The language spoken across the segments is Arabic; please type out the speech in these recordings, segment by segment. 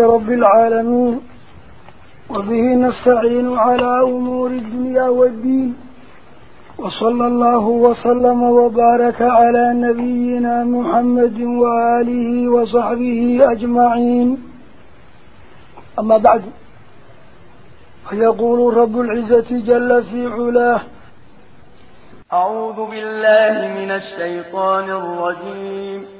رب العالمين. وبه نستعين على أمور الدنيا والدين. وصلى الله وسلم وبارك على نبينا محمد وآله وصحبه أجمعين. أما بعد فيقول رب العزة جل في علاه أعوذ بالله من الشيطان الرجيم.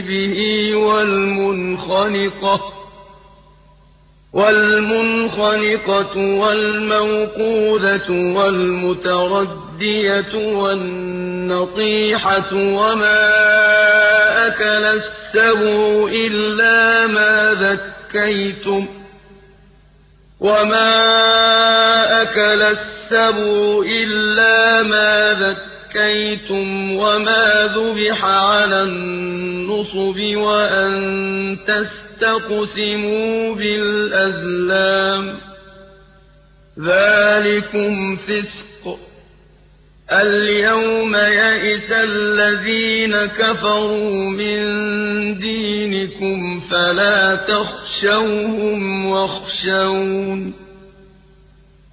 به والمنخنقة والمنخنقة والموقوذة والمتردية والنطيحة وما أكل السبع إلا ما ذكيتم وما أكل السبع إلا ما ذكيتم. وما ذبح على النصب وأن تستطيعوا تقسموا بالأزلام ذلكم فسق اليوم يئس الذين كفروا من دينكم فلا تخشوهم واخشون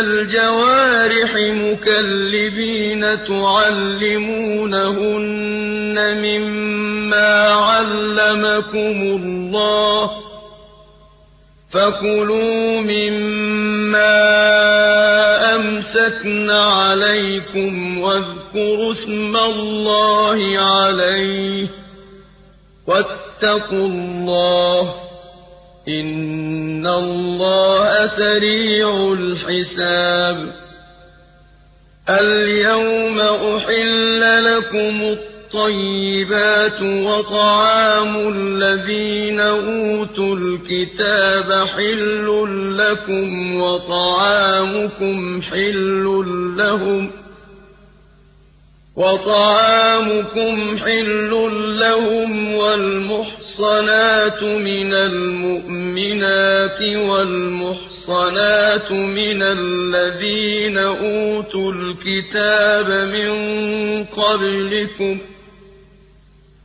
الجوارح مكلبين تعلمونهن مما علمكم الله فكلوا مما أمسكن عليكم واذكروا اسم الله عليه واتقوا الله إن الله سريع الحساب اليوم أحل لكم الطيب الطيبات وطعام الذين أوتوا الكتاب حل لكم وطعامكم حل لهم وطعامكم حل لهم والمحصنات من المؤمنات والمحصنات من الذين أوتوا الكتاب من قبلكم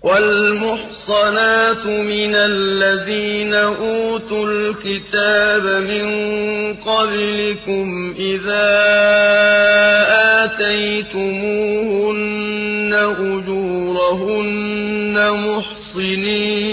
والمحصنات من الذين أوتوا الكتاب من قبلكم إذا آتيتموهن أجورهن محصنين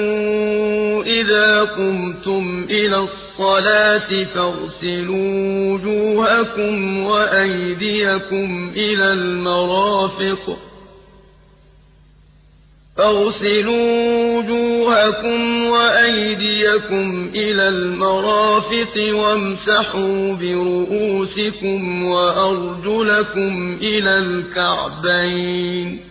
قمتم إلى الصلاة فاغسلوا وجوهكم وأيديكم إلى المرافق. فاغسلوا وجوهكم وأيديكم إلى المرافق وامسحوا برؤوسكم وأرجلكم إلى الكعبين.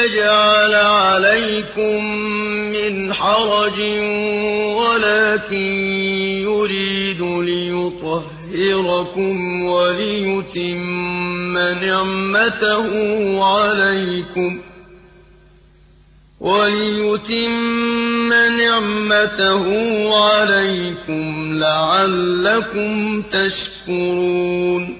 ليجعل عليكم من حرج ولكن يريد ليطهركم وليتم نعمته عليكم وليتم نعمته عليكم لعلكم تشكرون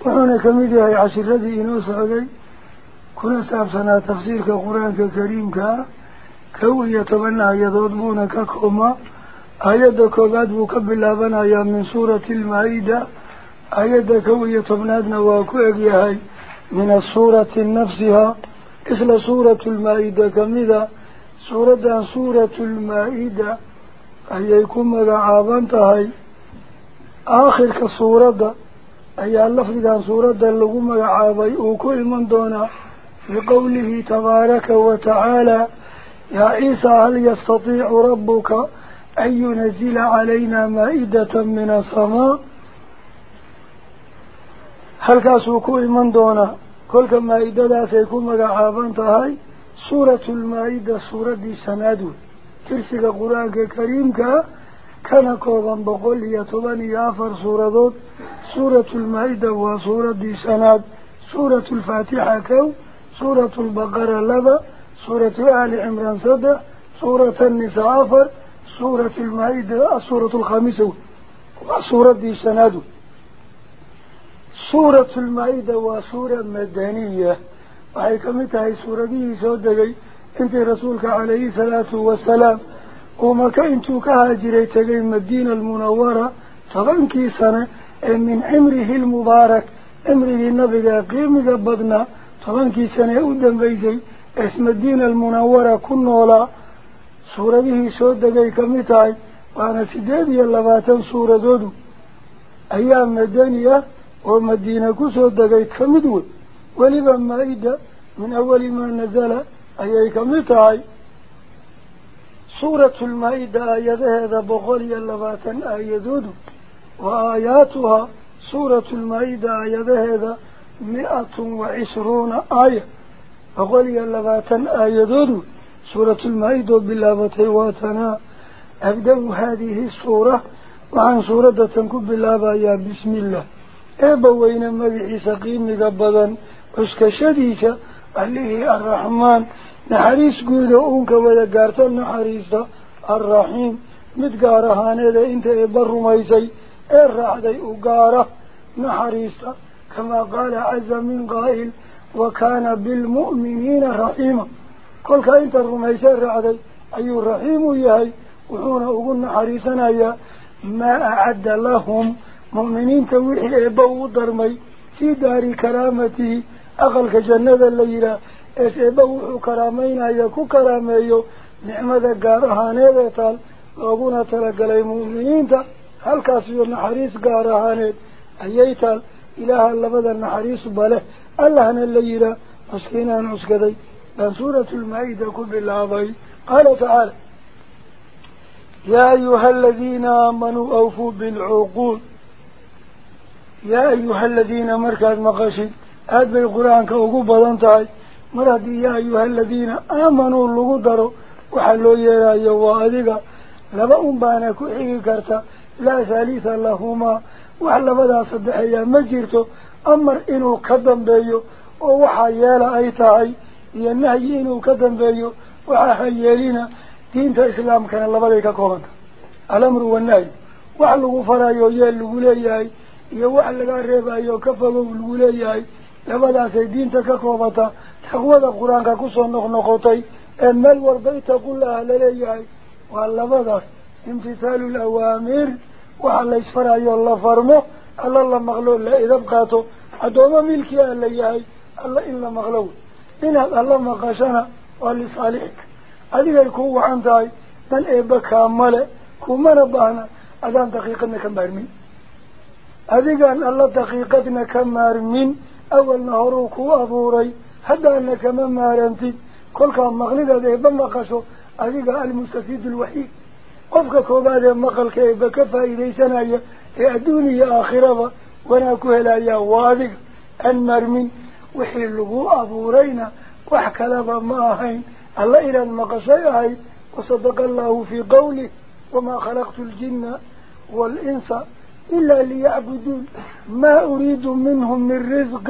أفر تنادو وحونا كميدي هاي عشر الذي إنو سعودي كنا سابسنا تفسير كقرآن كريم كوي يتبنى يضربون ككما آيات كوبات بكبلا بنا يا من سورة المائدة آيات كوي يتبنادنا واكو هاي من السورة نفسها إسل سورة المائدة كميدة سورة سورة المائدة أيكم مقعابانتهاي آخر كسورة أيها اللفظ سورة اللغمة عابي وكل من دون قوله تبارك وتعالى يا عيسى هل يستطيع ربك أن ينزل علينا مائدة من السماء؟ هل كأسوكو من دون كل مائدة لا سيكون مقعابا تهي سورة المائدة سورة دي سنادو. ترسك قرآنك كريمك kooban boqol iyo toban iyo afar suuradood سورة المائدة وسورة سناد سورة الفاتحة كو. سورة البقرة لبا. سورة آل عمران صدى سورة النساء أفر. سورة المائدة سورة الخامسة وسورة سناد سورة المائدة وسورة مدنية. وهي كمتها سورة دي سودة انت رسولك عليه الصلاة والسلام. وما كنتو كهاجري تغي مدينة المنورة طبعا سنة من عمره المبارك عمره النبي قيمة بدنا طبعا كي سنة أودن بيزي اسم الدين المنورة كنولا سورة به سود دقي كمتاي وأنا سيدي اللباتن سورة دودو أيام مدنية ومدينة كسود دقي كمدود ولبا مائدة من أول ما نزل أي كمتاي. سورة المائدة آيات هذا بغولي اللباتن آيات دودو وآياتها سورة المائدة آيات هذا مئة وعشرون آية. أقول اللغاتا آيات سورة المائدة بالله واتنا أبدأ هذه السورة. وعن سورة تنكب بالله يا بسم الله. نحريس قود أونك ودقارت النحريس الرحيم. متقارهان إذا انت إبر ميسي الرعدي أقارة نحريسة كما قال عز من قائل وكان بالمؤمنين رحيما. كل كأنت الرميسة الرعدي أي الرحيم يهي. وحونا أقول حريسنا يا ما أعد لهم مؤمنين توحي إبو درمي في دار كرامته. أغلق جنة الليلة إس إبو كرامين يكو كراميو نعمة قارهاني بيتال وقونا تلقى المؤمنين gaar ahaaneed ayay taal ilaaha labada naxariis bale allahna la yihaa maskiinaan cuskaday baan suuratulmaa-ida ku bilaabay qaala tacaala yaa ayuha aladiina aamanuu awfuu bilcuquud yaa ayuha aladiina markaad maqashid aada bay qur-aanka ugu badan tahay daro waxaa loo yeerayo waa adiga laba un baana ku xigi karta لا ثالث لهما وحلا بدا صدحيا مجرته أمر إنو كدن بيو ووحا يالا أيتاي ينهي إنو كدن بيو وحا يالينا دين إسلام كان بدا كوهن الأمر والنهي وحلا غفرايو يال لغولياي iyo wax laga reebayo ka fogow lagu leeyahay لبدا سيدين تكوبتا تقوى القرآن كسو نخنقوتي أمال وربيت قل أهل ليهي وعلى لبدا امتثال الأوامر وعلى إسفر أيها الله فرمو ألا الله مغلول إذا بقاتو أدوما ملكي أهل ليهي ألا إلا مغلول. إن الله مغشنا وعلى صالحك. هذه الكوة عندي من إبكا إيه مالا كوما نبهنا أدان دقيقنا كمارمين هذه الله دقيقتنا كمارمين أول نهر كو أبوري حتى أنك مما مارنتي. كل كان مغلدة ده بمقشو. أذيك المستفيد الوحيد. قفك كو بعد مقل كيف كفا إلي سنايا. يأدوني آخرة وناكوه لا يوادك المرمي وحلقوا أبورينا وحكى لبا ماهين الله إلى المقشيهين وصدق الله في قوله. وما خلقت الجن والإنسان إلا ليعبدون ما أريد منهم من رزق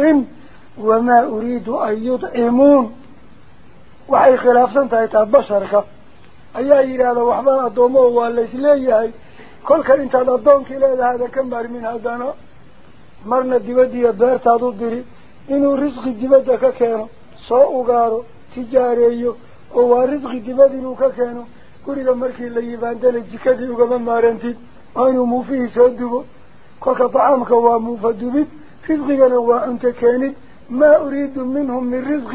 وما أريد أن يطعمون. وحي خلاف سنتهي بشرك. أيها إلى وحبا أدومه والليس ليهي كل كان انت أدومك إلى هذا كمبر من هذا مرنا دبدي بيرتا ضدري إنه رزق دبدا ككينو سوء غارو تجاريو oo risqi dibadiinuu ka keeno guriga markii la yimaandana jikadii ugama maarantid وأنه موفيه سودبه كوكا طعامك ومفدبت رزقنا وأنت كانت. ما أريد منهم من رزق.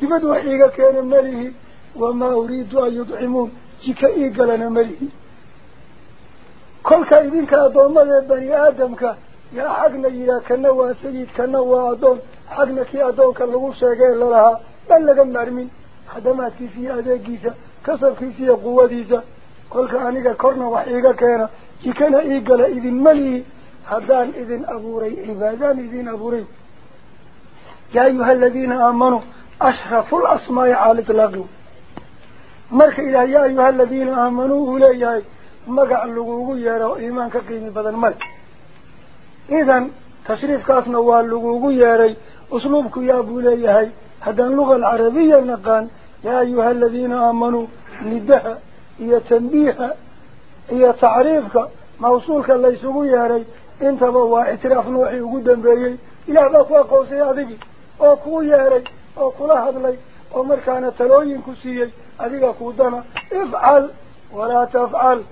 تبدو وحيقا كان مليه وما أريد أن يطعمون. جيكا إيقا لنا مليه كلك إذنك أدوم بني آدمك. يا حقنا إلى كنوا سيد كنوا أدوم حقنا كي أدوم كاللغو شاقين لها. بل لغم مرمين خدمات كيسي أداقيسا كسر كيسي قوة ديسا كلك أنيقا كورنا وحيقا كان جكنا إيقل إذن ملي هدان إذن أبوري عبادان إذن أبوري. يا أيها الذين آمنوا أشرف الأسماء على إطلاقه مرك إلى يا أيها الذين آمنوا أولياء مقع اللقوق يارو إيمان كقيم بدن ملك إذن تشريف كافنا واللقوق ياري أسلوبك يا أبولياء هذا اللغة العربية نقان. يا أيها الذين آمنوا ندها هي تنبيها هي تعريفك موصولك اللي يا ري انت بوا اعتراف نوحي وقودا بايي إلى باقوا قوسي اذيكي أو كوي ري أو كلها بلي أو مركانة تلوين كسيي اذيكا كودانا افعل ولا تفعل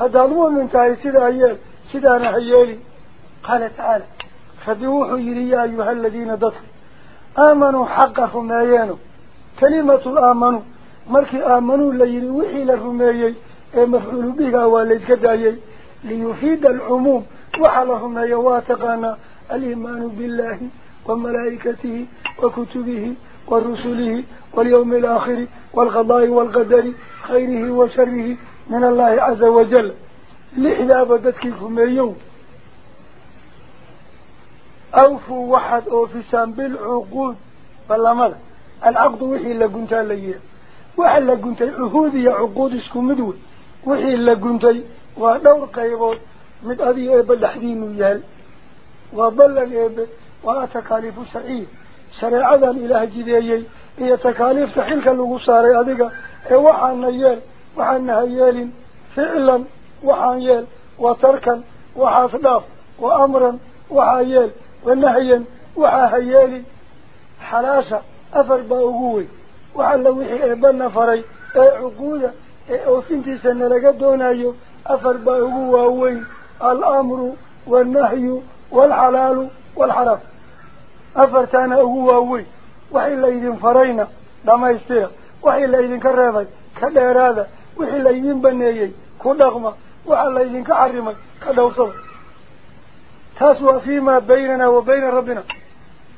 هذا المؤمن من تاي سيدا هيال سيدا نحييلي قال تعالى فدوحوا يريا ايها الذين دطل امنوا حقكم ايانو كلمة الامنوا مركي امنوا اللي يريوحي لهم ايانو ee mafcuulu bihiga waa la rumeeyo waa taqaanaa aliimaanu billaahi وملائكته وكتبه ورسله واليوم الآخر والقضاء والقدر خيره وشره من الله عز وجل لإذا بدتكم اليوم أوفوا واحد أوفسان بالعقود فالله العقد وحي قنت ليه وحي قنت عهودي عقود اسكو مدوي وحي إلا قنتي ودور قيبوت من أبي إبا لحدي ميال وضلن إبا ولا تكاليف سعيد. سريعا إله جديي هي تكاليف تحلك اللغو ساري أذيك إيه وحان نيال وحان نهيال فعلا وحان يال وتركا وحاصداف وأمرا وحايال ونهيا وحايال حلاسة أفر باوغوي. وحان لوحي إبا أي عقودة ee oofintiisa nalaga doonayo afar baa ugu waaweyn al-amru waalnahyu waalxalaalu waalxaraam afartaana ugu waaweyn waxii laydin farayna dhamaystira. Waxii laydinka reebay ka dheeraada. Wixii laydin baneeyey ku dhaqma. Waxa laydinka xarimay ka dhowrsada taas waa fii maa baynanaa wa bayna rabbina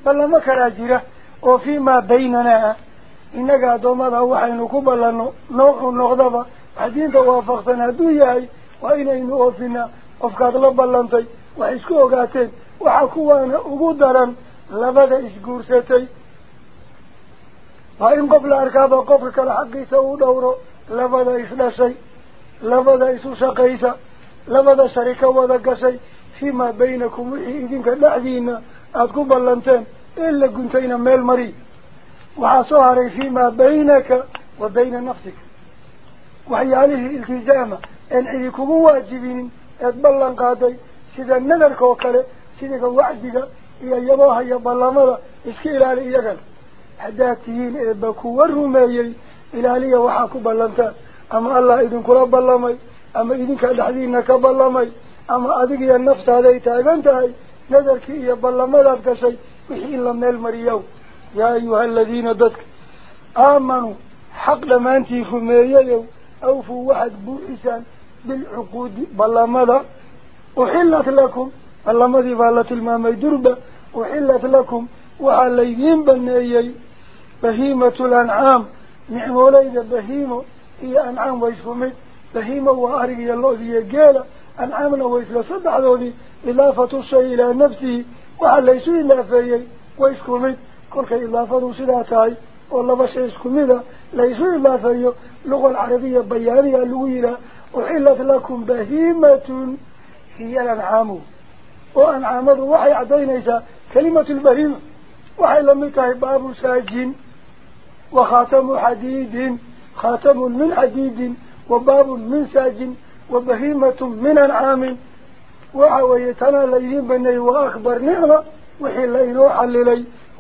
ballamo kalaa jira oo fii maa baynanaa inaynu oofinaa qofkaad la ballantay wax isku ogaateen waxa kuwaana ugu daran labada isguursatay waa in qof la arkaaba qofka kale xaqiisa uu dhowro labada isdhashay labada isu shaqaysa labada sharika wada gashay fiimaa baynakum wixii idinka dhexdiina aada ku ballanteen in la guntayna meel mari soo haray fiimaa baynaka wa bayna nafsika waxyaalihii iltizaama een cidi kugu waajibinin eed ballan qaaday sida nadarka oo kale sidika wacdiga iyo yabooha iyo ballamada iska ilaali iyagana haddaad tihiin eeba kuwa rumeeyey ilaaliya waxaa ku ballantaan ama allah idinkula ballamay ama idinka dhexdiina ka ballamay ama adigiyo naftaaday taagan tahay nadarkii يا أيها الذين ضدك آمنوا. حق لما أنتي خميه أوفوا واحد بوئسا بالعقود. بلا مضى أحلت لكم. بلا مضي فالت الماما يدربة. أحلت لكم. وعليهم بنيي. بهيمة الأنعام. نعم وليد بهيمة. هي أنعام ويسخمي بهيمة وآرق الله هي جالة أنعامنا ويسل صدح ذوني إلافة الشيء إلى نفسه. وعليسوا إلافة ويسخمي فيه ويسكمت كل إضافة سلاتاي والله بس يسكمت ليسو إلا فيه لغة العربية بيانية لويلة أحلت لكم بهيمة هي الأنعام. وأنعامه وحي عدينيسا كلمة البهيمة وحي لم يكن باب ساجين وخاتم حديد خاتم من حديد وباب من ساج وبهيمة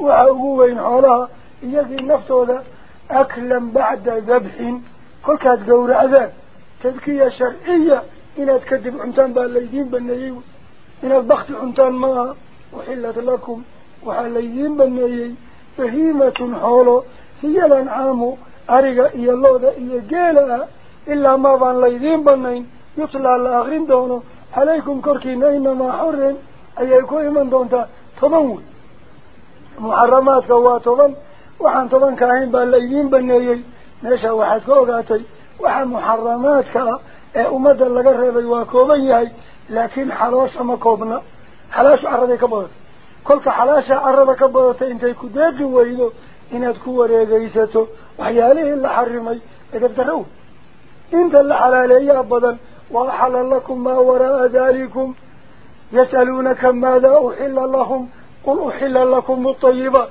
من وعوين حولها يجي نفسه ذا أكلا بعد ذبح. كل كاد قور عذاب تذكية شرعية. إن تكذب عنتان بالليدين بني إن البخت عنتان ما وحلت لكم. وحليين بني بهيمة حوله. هي الأنعام. أرقى إيا اللوذة إيا قيلها إلا ما بان ليدين بنين يطلع الآخرين دونه. عليكم كركين محرمات كوا تضم وحان تضم كاين بان ليدين بنيي. نشا واحد كوغاتي. وحان محرمات كا. أمد اللي قرر واكوبا يهي لكن حلاش ما كوبنا. حلاش عرضي كبرت كلك حلاش عرضي كبرت انتي كداقي ويدو. inaad ku wareegaysato waxyaalihii la xarimay edabdarow inta la xalaaleeyaa badan waaxala lakum maa wara'a dalikum yas'aluunaka maadaa uxila lahum قل أحل لكم الطيبة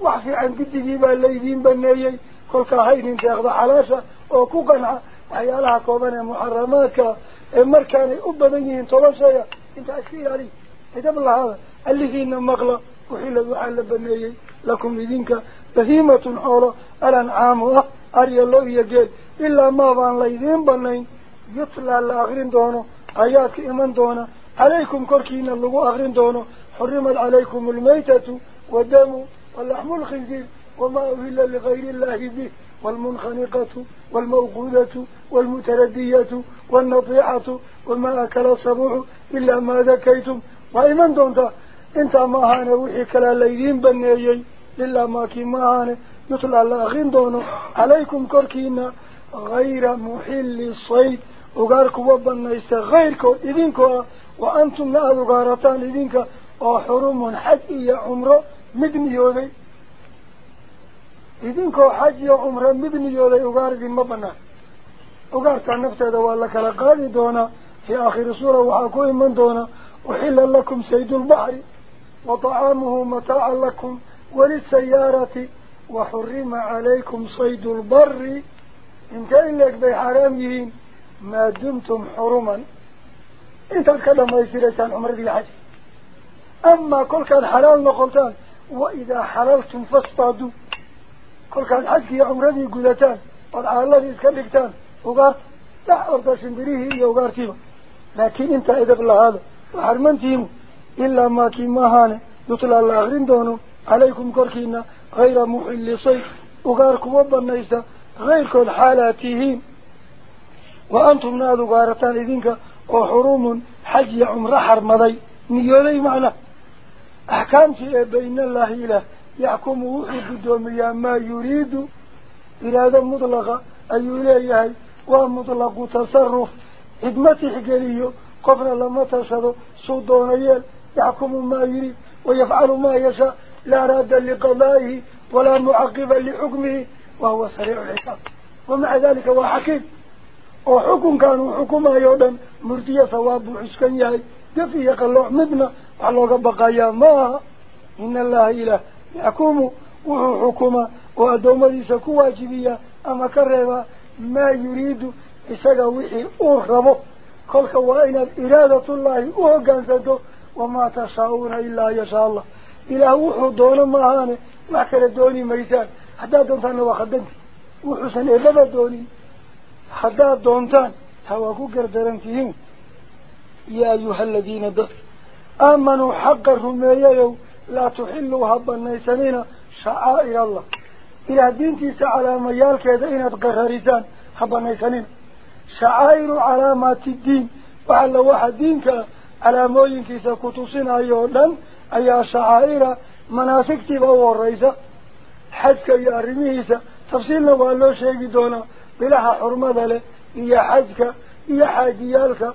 وحفي عن كدهيبا الليذين بنيي. كل كهين تأخذ حلاشة. أو كوكنا عيالها كوبانا محرماتك إمار كاني أبا بنيهن طلاشايا إنت أشفير علي. كتب الله هذا. اللي فينا مغلى أحل وحل بنيي. لكم لذينك بهيمة حولة ألان عامه أري الله يجيل إلا ما فان ليذين بنيي. يطلع الأغرين دونه. عياتك إمان دونه. عليكم كركين اللغو أغرين دونه. حرمت عليكم الميتة والدم واللحم الخنزير وما أهل لغير الله به والمنخنقة والموقودة والمتردية والنطيحة وما أكل الصبوح إلا ما ذكيتم. وإيمان دونتا إنت ما هانا وحي كلا ليدين بنيين إلا ما كيمان يطلع الأخين دونه. عليكم كركينا غير محل الصيد. وقاركم وبنا غيركم إذنكم وأنتم لا وحرم حج إيا عمره مدني يولي إذنكو حج إيا عمره مدني يولي وقاركم مبنا وقارتا نفتة والك لقادي دونا في آخر سورة وحاكوين من دونا وحل لكم سيد البحر وطعامه متاع لكم وللسيارة وحرم عليكم صيد البر إن كان لك بحرامين ما دمتم حرما انت الكلام ما يصير لسان عمر ذي الحج أما كل كان حلال نقلتان وإذا حللتم فاصطادوا. كل كان حج يا عمر ذي قلتان وضع الله ذي اسكالكتان وقارت لا أرضى شنبريه هي وقارتيه لكن أنت إذا بالله هذا وحرمنتهم إلا ما كي ماهانه يطلع الله أغرين دونه عليكم كركينا غير محل صيد. وغاركم وبنيستا غير كل حالاتهم وأنتم نادوا غارتان إذنك وحروم حج عمر حرمضي نيولي معنا. أحكامتي بين الله إله. يحكم وحد دوميا ما يريد إرادة مطلقة. أي إليه ومطلق تصرف. حكمتي حقليه قبل لما تشهد. صدون يحكم ما يريد. ويفعل ما يشاء. لا راد لقضائه. ولا معقب لحكمه. وهو سريع الحساب. ومع ذلك هو حكيم. وحكم كانوا حكما يودا. مرتيا صواب عسكن ياي دفي يقلع مدنا وحلوك بقايا ما إن الله إله يحكم وهو حكما وأدوم ليس كواجبية. أما كرهبا ما يريد إساق وحي أخربه. كل كوائنا إرادة الله أهقان وما تشاءون إلا يشاء الله. إلى وحو دون ماهانه ما كان دوني ميسان حتى دونتان وخدنتي وحسن إبدا دوني. حتى دونتان. هواكو قردرنتين. يا أيها الذين دف آمنوا حق الرمية لا تحلوا هبا نيسانين شعائر الله. إلى دينتي سعلى ميال كذا إن تقررسان هبا نيسانين شعائر علامات الدين. وعلى واحد دينك على موينك سكتوسين أيضا أي شعائر مناسكتي بأو الرئيسة حجك يا رميسة تفصيلنا وقالوا شيء دونا بلاها حرمة له إيا حجك إيا حاجيالك.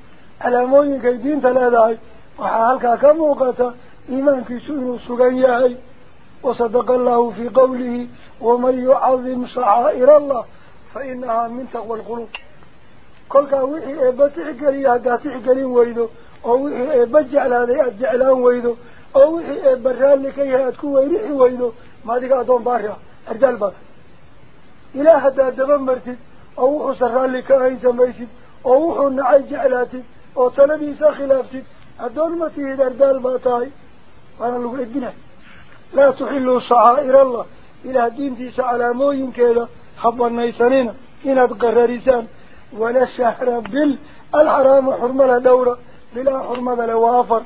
إبا الدين تكون تلاذاي وحالك كموقتا إيمانك سؤال سغياهي وصدق الله في قوله ومن يعظم شعائر الله فإنها من تقوى القلوب كل كوحي إبا تحقلي هذا تحقلين ويدو أو وحي إبا جعل هذا أجعلان ويدو أو وحي إبا رالك يهاتكو ويرحي ويدو ما ديك أدون أو تلبيسا خلافتد أدون متيه أرجال باتاي وأنا لقول الدنيا لا تحلوا شعائر الله إلى دين تيس على موين كذا حبا نيسانين إن تقررسان ولا شهر بال الحرام حرمة دورة بلا حرمة لوافر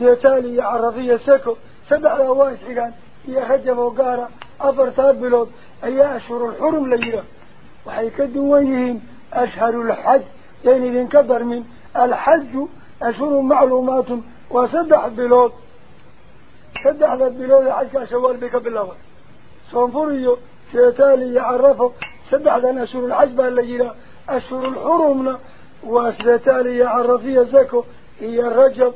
سيتالي عرفية سكو سدح وإسحقان هي خجب وقارة. أفر بلود أي أشهر الحرم ليلة. وحي كدويهم أشهر الحج. يعني لنكبر من الحج. أشهر معلومات. وسدح بلود سدح بلود حج شوال بك بالأول صنفريو. سيتالي يعرفه سدح ذا أشهر الحج بالليلة أشهر الحرمنا وسيتالي يعرفي زكو هي الرجب.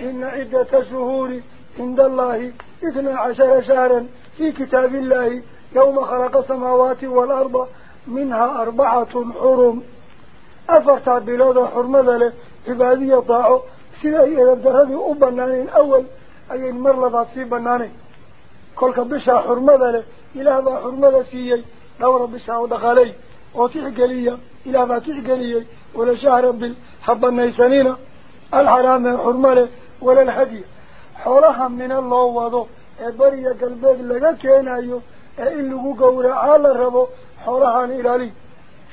إن عدة شهور عند الله اثنى عشر شهرا في كتاب الله يوم خلق السماوات والأرض منها أربعة حرم. أفرت بلاد حرمة له عبادية ضاعوا سيدة إذا درهدي أبنانين أول أي مرلبات في بنانين كلك بشا حرمة له. إلى هذا حرمة سيئي. دور بشا ودخالي وتحقلية إلى هذا تحقلية ولا شهر بالحب النيسانين. الحرام حرمة له. ولا الهدي حولها من الله وضو. بريا قلبك لك كينايو. إن لغو قورا على الربو حولها إلالي.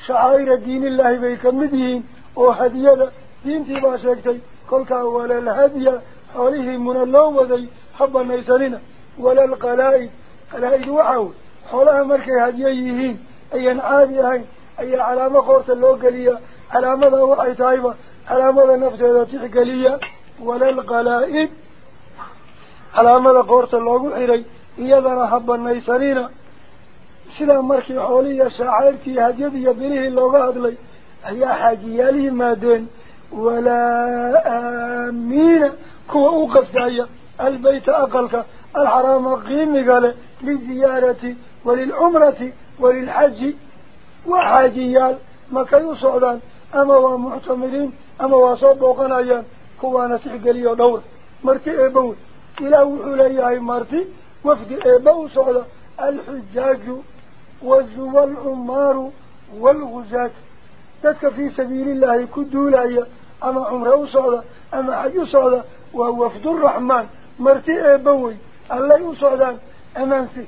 شعائر دين الله بيكمدين وهدية دين تبا شكتي كلك ولا الهدي حوله من الله وذي حب النيسانين ولا القلائد. قلائد وحاو حولها مركي هديهين أي عادي هين. أي علامة قورة اللوغلية علامة وحي تايبة علامة نفسها تحقلية ولا القلائد على مدى قورت اللغو حيري إيادنا حبا نيسرين سلام مركي حولي شعيرتي هديدي بره اللغة أدلي. أي حاجي يالي مادين ولا آمين. كو أوقص دعي البيت أقلك. الحرام قيمي قال. للزيارة وللعمرة وللحج. وحاجيال. ما كانوا صعدان أما ومعتمرين. أما وصعدوا قنايا kuwaana tixgeliyo dhowr marti eebawey إلى وحليها مرتي. وفد إباو صعدة الحجاج والعمار والغزاة. تتك في سبيل الله كدولايا أما عمره صعدة أما حج صعدة ووفد الرحمن. مرتي إباوي الله يصعدان أمانسي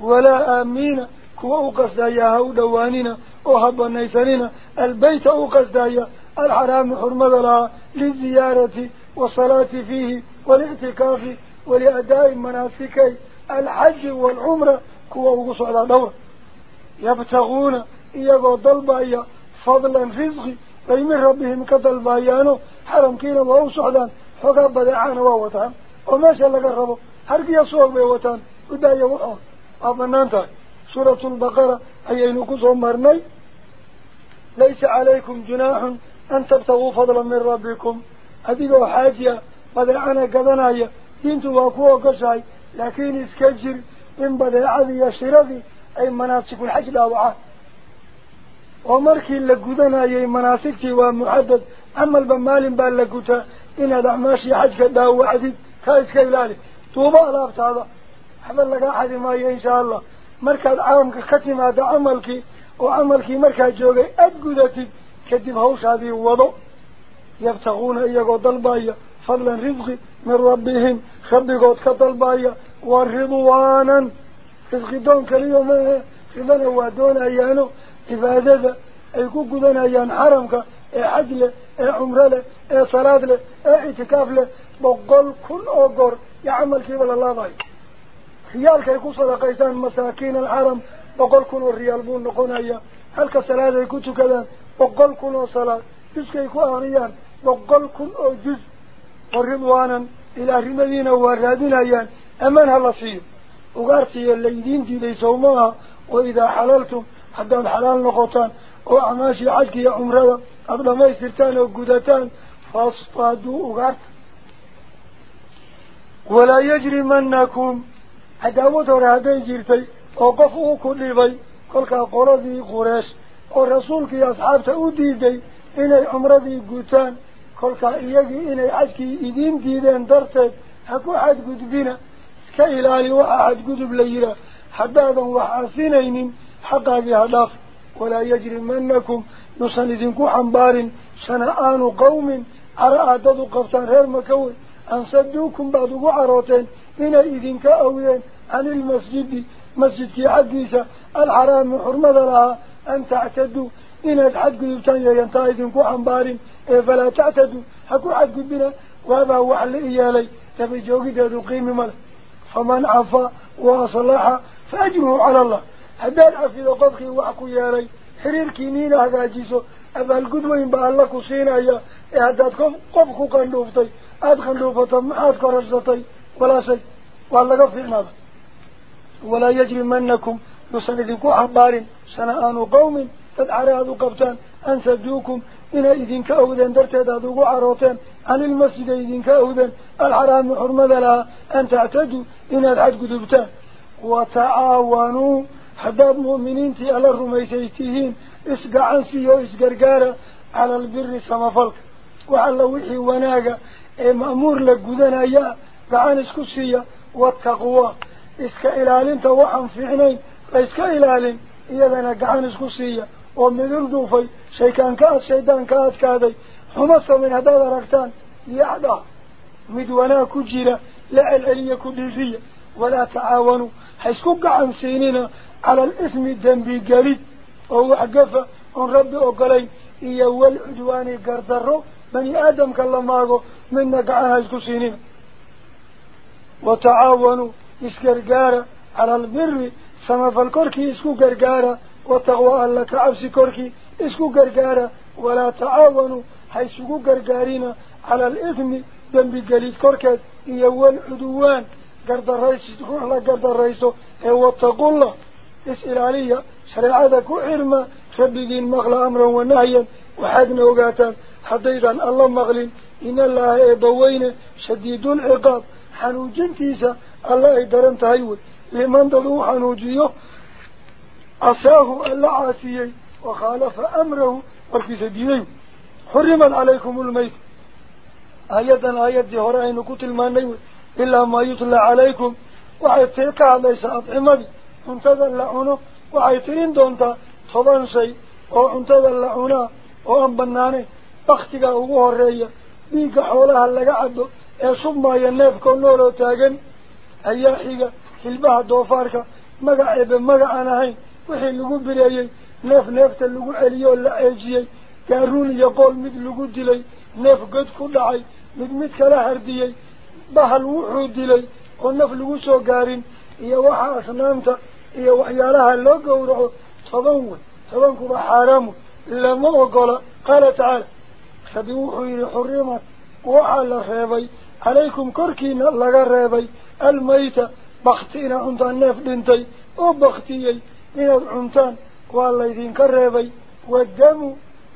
ولا آمين. كوا أقصدايا هاو دوانينا. وحب النيسانين البيت أقصدايا الحرام حرمة للزيارة والصلاة فيه والاعتكاف ولأداء مناسكي الحج والعمرة كوا على دور يبتغون إيقو ضلبايا فضلا رزقي من ربهم كضلبايانو حرم كينا وأوصعدان فقا بدعان ووتان وما شاء الله قربوا هرقي يصوغ بيوتان ودايا وحوه أبنانتا سورة البقرة. أي نكسو مرني. ليس عليكم جناح أن تبتغوا فضلا من ربكم هذه حاجة badeecana gadanaya diintu waa ku ogoshahay laakiin iska jir in badeecadii iyo shiradii ay manaasikul-xaj dhaawacaan oo markii la gudanayay manaasigtii waa muxadad camalba maalin baa la gutaa inaad acmaashii xajka dhaawacdid kaa iska ilaali duubo alaabtaada waxba lagaa xadi maayo insha allah markaad caamka ka timaada camalkii oo كدب هوش هذه وضع يبتغون ايقو دلبايا. فضلا رزقي من ربهم. خبقو دلبايا. ورضوانا رزق دون كاليوم خبانا إيه؟ دون أيانو. افادة ايكو دون أيان حرمك. أي حجل أي عمرال أي صلاةل أي اعتكافل بقل كل اوقر يعمل كيف الله باي خيالك ايكو صدقائزان مساكين الحرم. بقل كل الريال بون نقون ايان هل هذا ايكو كذا؟ وقل كل صلاة. جزء يكون أغنيان وقل كل جزء قربوانا إلى رمضينا ورادنا يان أمنها لصير وقارتي اللي دين دي لي وإذا حللتم حتى الحلال نقطان وعماشي عجل يا عمرها. قبل ما يسرتان وقودتان فاصطادوا وقارت ولا يجري منكم. حتى وطر هذين جيرتي. وقفوا كل بي كل قرضي قريش. Oo rasuulka iyo asxaabta u diiday inay cumradii gutaan kolkaa iyagii inay xajkii idiin diideen darteed ha ku xadgudbina iska ilaali waxaa xadgudub la yihaah haddaadan wax cafinaynin xaqaagii ha dhaaf walaa yajrimanakum yuusan idinku xambaarin shana'aanu qawmin cara aadad u qabtaan reer makawey an saduukum baad ugu carooteen inay idinka awdeen cani ilmasjidi masjidkii xaggiisa alxaraami xurmada lahaa أن تعتدوا. إن الحد قلتان ينتائذن قوحاً بارين. إيه فلا تعتدوا. حكو حد قلتنا وهذا هو حل إيالي. تبي جوقي دادو قيمي مال. فمن عفا وصلاحا فأجره على الله. حدا العفي وقفقي وحكو يالي. حرير كينين هذا جيسو. أبا القدوين بألك سينا يا إعدادكم إيه قفقوا قندوفتي أدخلوفتهم محاد قرصتي ولا شيء. وعلى قفقنا ولا يجرمنكم walaa yajrimanakum yuusan idinku xambaarin shana'aanu qawmin dad care aada u qabtaan an saduukum inay idinka awdeen darteed aada ugu carooteen can ilmasjid ay idinka awdeen alxaraami xurmada lahaa an tactaduu inaad xadgudubtaan watacaawanuu haddaad mu'miniintii alla rumaysay tihiin isgacan siiyo isgargaara cala albiri samafalka wax alla wixii wanaaga ee ma'muur فإسكا إلالين إيادينا قعان إسكسية ومن الدوفي شيكان كاد شيدان كاد كادي حمصة من هذا الرقتان يعدى مدوانا كجيرا لألعلي كدزية ولا تعاونوا حيث قعان سينينا على الاسم الدنبي قريب وهو عقفة عن ربي أقلي إيهو العدواني قردره من آدم كاللماغو من نقعان إسكسينينا وتعاونوا إسكرقارا على المرّي سما فالكركي اسكو قرقارا وتغوى الله كعبسي كركي اسكو قرقارا ولا تعاونوا حيسكو قرقارين على الإثم دم بقليد كوركي يوان عدوان. قرد الرئيس تروح على قرد الرئيس واتقوا الله اسئل عليا شريعاتك وعرما خبقين مغلى أمرا ونهيا وحدنا وقاتا حديدا الله مغلى إن الله إضوين شديد العقاب. حنو جنتيسا الله إدارة هايوه caasiyey wakhaalafa amrahu warkiisa diiday xurimat calaykum ulmayt aayadan aayaddii hore aynu ku tilmaanay wey ilaa maa yutla calaykum waxay tii ka hadlaysaa adcimadii cuntada la cuno waxay tirin doontaa toban shay oo cuntada la cunaa oo aan banaanayn baktigaa ugu horeeya dhiigga xoolaha laga cabo ee submaaya xiga neef neefta lagu celiyey oo la ceejiyey gaaruun iyo qool mid lagu dilay neef god ku dhacay mid mid kala hardiyey bahal wuxuu dilay oo naf lagu soo gaarin iyo waxa asnaamta iyo waxyaalaha loo gowraco toban wey tobankuba xaaraam wey lama ogola qaala tacaala rabbi wuxuu yihi xurimat waxaa la reebay calaykum korkiina laga reebay almayta cuntaan waa laydinka reebay wadamu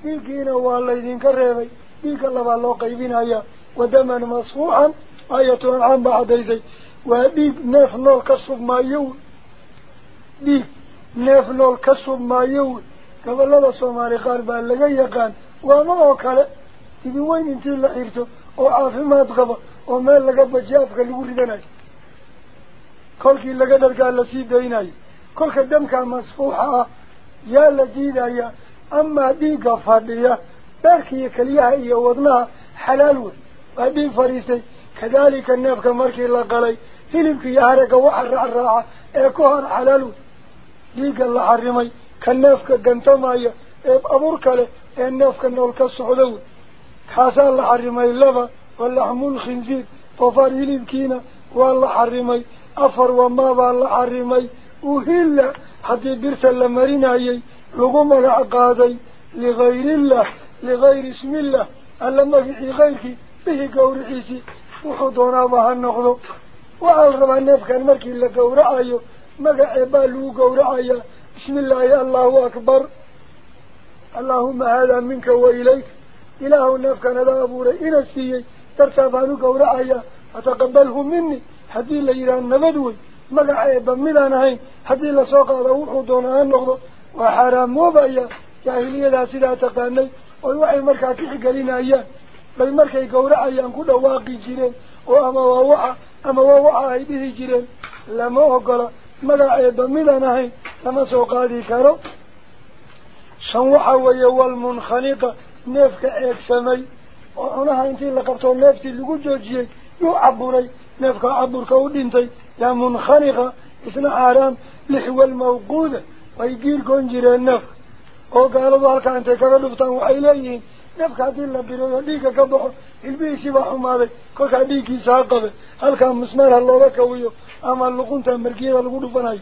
dhiiggiina waa laydinka reebay dhiigga labaa loo qaybinayaa wadaman masfuuxan aayatu ancaan baa caddaysay waa dhiig neef nool ka submaayo wey dhiig neef nool ka submaayo wey gobollada soomaali qaar baa laga yaqaan waama oo kale idin weyn intii la xirto oo caafimaad qaba oo meel laga bajiyo afka lagu ridanayo kolkii laga dhargaa lasii daynayo كل كدمك مصفوحة يا لجيدا يا أما ديك فردية باركي كليها إيا وضنها حلال ودي فريسي كذلك النفك مركي الله قلي هلمك يهرق وحر الراعة ايكوهر حلال ديك الله حرمي كالنفك قنتمايا أبورك له النفك النولك السعودو كاسا الله أفر وما الله حرمي وهلا حتى برسل لمرينا يي لقوم العقادي لغير الله لغير اسم الله ألا ما في غيرك به قول حيسي وحضونا بها النقض وعلى ربع النفك المركي اللي قول عايو مقع عبالو قول عايا بسم الله يا الله أكبر. اللهم هذا منك وإليك. إله النفك حدي اللي يران نبدوي مقع عبا مدانهين حدي اللي سوق هذا وحضونا النقض وحرام وبايا جاهلية ذا سيدا تقاني ويوحي مركا كحقلين أيان بل مركا يقورع أيان كل واقي جيرين وأما ووعى أما ووعى هيده جيرين لما أقول مدى عيبا مدانهي لما سوقادي كارو شنوحا ويوى المنخنقة نفك عيب سمي وعناها انتي لقبتو نفتي اللي قد جوجيك يو نفقه أبورك ودينتي يا منخنقة إسنا عاران لحوى الموقودة ويقير كونجير النفق قالوا ذلك أنت كذلفتان وإليهين نفقه لا لبيرو ديك كبحو. البيه سباحو ماذي كوكا ديكي ساقبه هل كان مسمار الله بكويو أما اللقونتا مرقيدة لغدفناي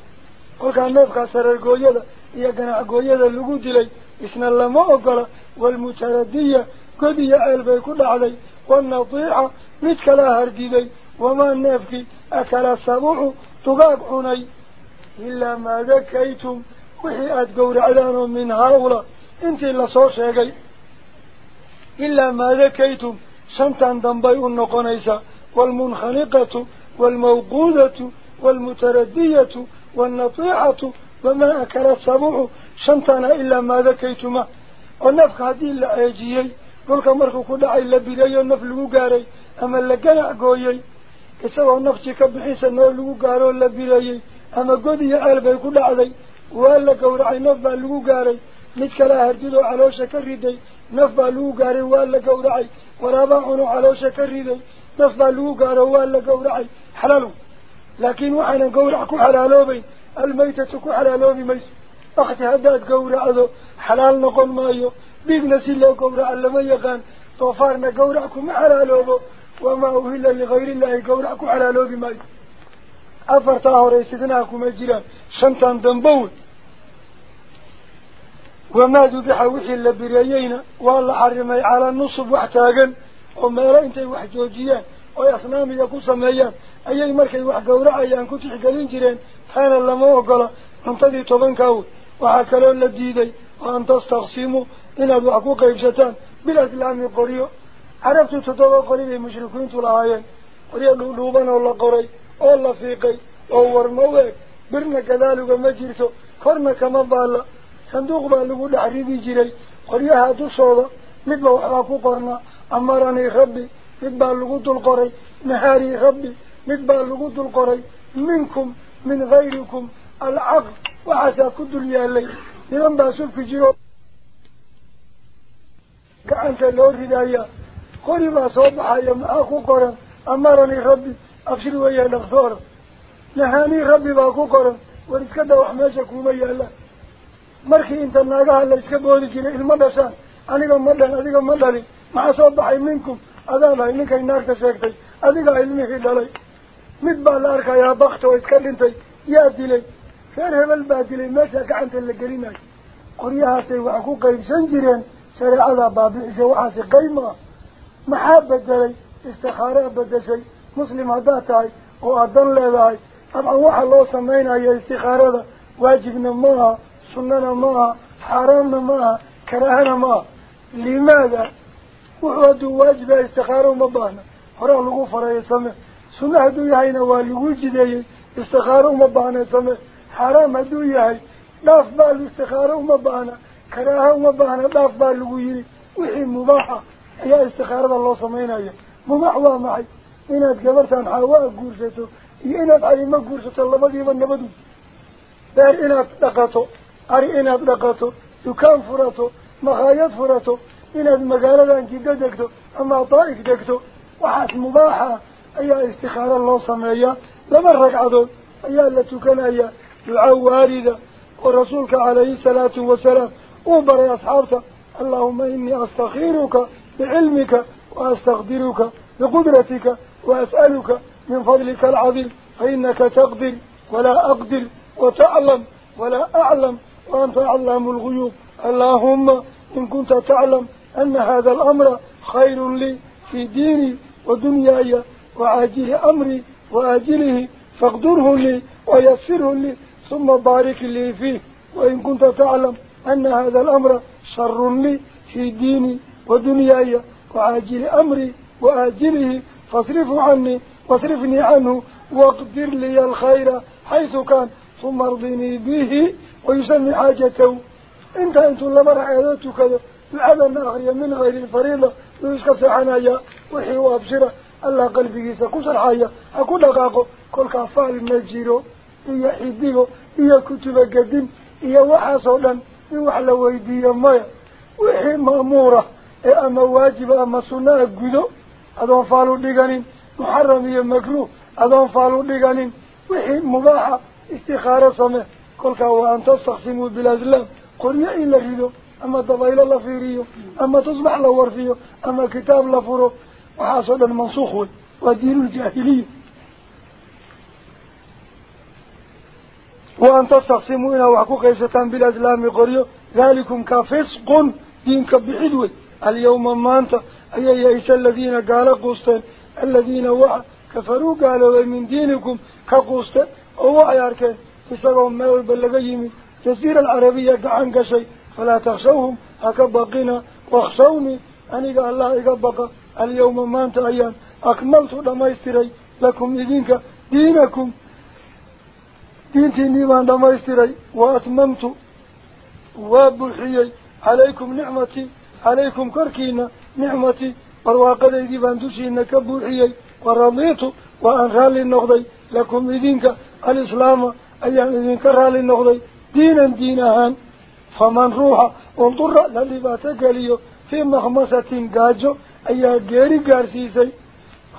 كوكا نفقه سرر قويدة إياقنا قويدة لغود إلي إسنا الله مؤقلة والمتردية. قد يأل بيكود علي. والنطيعة. متك لا وما النفك أكل الصبوح تغاق عني إلا ما ذكيتم وحيات أتقول عدان من هؤلاء. إنت إلا صوش يا إلا ما ذكيتم شمتان دنبيء النقنيسة. والمنخنقة والموقودة والمتردية والنطيعة وما أكل الصبوح شمتان إلا ما ذكيتم. والنفك هذه اللي أجيي. قولك مركو كدعي اللي بيلي النفل وقاري أما اللي قنع قويي كسوا نفسي كبحيس النار لغو قارو اللي بلايي أما قدية ألبا يقول لعضي وألا قورعي نفبا لغو قاري نتكلا هرددو علو شكرده نفبا لغو قاري وألا قورعي ورابعونو علو شكرده نفبا لغو قارو وألا قورعي حلالو لكن وحنا قورعكو حلالو بي الميتة كو حلالو بي ميس أختي هداد قورعضو حلال نقل مايو بيبنسي الله قورع اللي ميقان طوفارنا قورعكو محلالو بي hore sidnaha kuma jiraan shantan dambowe wamaa dubixa wixii la bireeyeyna waa la xarimay calaa nusub wax taagan oo meelo intay wax joojiyaan oy asnaamiga ku sameeyaan ayay markay wax gowracayaan ku tixgelin jireen taana lama ogola cuntadii tobankaa wey waxaa kaloo la diiday oo an tastaqsimuu inaad wax ku qaybsataan bil aslaami qoryo عرفت تدوى قليل المشركين تلعين قريب لوبان الله قري الله فيقي. أور موك برنا كذلك مجرسو كرنا كمضال صندوق بالغو لحريبي جري. قريب هاتو صوبة. مدبا وحراكو قرنا. أمراني ربي. مدبا لغوت القري نهاري ربي. مدبا لغوت القري منكم. من غيركم. العقل. وعسى كدل يالي لمن باسوك جيرو. كأنت اللور هدايا nahaanii rabbi baa ku qoran war iska dhawax meesha kuma yaallaan markii inta naagaha la iska boodi jiray ilma dhashaan aniga ma dhan adiga ma dhalin maxaa soo baxay minkum adaa dhahay ninkay naarta sheegtay adigaa ilmihii dhalay mid baa la arkayaa bakti oo iska dhintay yaa dilay reer hebel baa dilay meesha gacanta la gelinayo qoryahaasay wax ku qaybsan jireen shareecadaa baabi'isay waxaasi qayb ma ah محاب بدلي استخارة بدلي مسلم هداتاي أو أدن لذاي. طبعا واحد الله سمعين ايا استخارة واجبنا ماها سننا ماها حرامنا ماها كرهنا ماها لماذا؟ وحوادو واجب استخارة مباهنا حرام الغفر يا سمي سنة هدو يهينا والوجد استخارة مباهنا يا سمي حرام هدو يهي لافبال استخارة مباهنا كراها مباهنا لافبال الغيري وحي مباحة. يا استخارة الله صمينا يا ممحوى معي إن أتقبرت عن حواء قرشته إن أتعلم قرشته الله بدي من نبدو بار إن أتلقته أري إن أتلقته يكان فرته مخايات فرته إن المقالة عن جدا دكتو أما طائف دكتو وحاس مباحة أي استخارة الله صمينا لما الرقعته أي التي كان أي العواردة ورسولك عليه السلام وسلام وبر أصحابك اللهم إني أستخيرك بعلمك وأستقدرك بقدرتك وأسألك من فضلك العظيم فإنك تقدر ولا أقدر وتعلم ولا أعلم وأنت أعلم الغيوب. اللهم إن كنت تعلم أن هذا الأمر خير لي في ديني ودنياي وعاجل أمري وآجله فاقدره لي ويسره لي ثم بارك لي فيه. وإن كنت تعلم أن هذا الأمر شر لي في ديني ودنياي وعاجل أمري وآجله فاصرفه عني واصرفني عنه واقدر لي الخير حيث كان ثم ارضني به ويسمي حاجته. انت أنتم لما رأيتك كذا العدم آخر من غير الفريضة ويسكى سحنايا wixii u abshira allah qalbigiisa ku sharxaya ha ku dhaqaaqo kolkaa faal ma jiro iyo xidigo iyo kutuba gadin iyo waxaasoo dhan in wax أما واجب أما سنة أجدو أدون فعلوا لغانين محرمي مكروه أدون فعلوا لغانين وحي مباحة استخارة سمه قلت هو أن تستخصموا بالأزلام قل يا إلا غيدو أما تضايل الله في ريو أما تصبح لور فيو أما كتاب فرو وحاصل المنسوخ ودين الجاهلية وأن تستخصموا إنا وحكو بلا زلام قريو ذلكم كفسق دينك بحدوه دينك اليوم ما أنت أي يئس الذين قال قوستين الذين وعى كفروا قالوا من دينكم كقوستين أو عياركين فسقهم ما والبلغيهم جزيرة العربية عن شيء فلا تخشوهم هكبقنا واخشوني أني قال الله إقبق اليوم ما أنت أيام. أكملت دمايستري لكم إذنك دينكم. دينتي نيمان دمايستري وأتممت وابحيي عليكم نعمتي. عليكم كركينا نعمتي برواقد إذي باندوشينا كبوحيي ورضيت وأن رالي النغضي لكم إذنك الإسلام أيام إذنك رالي النغضي دينا دينهان فمن روح انظر للي باتقليو في مخمسة قاجو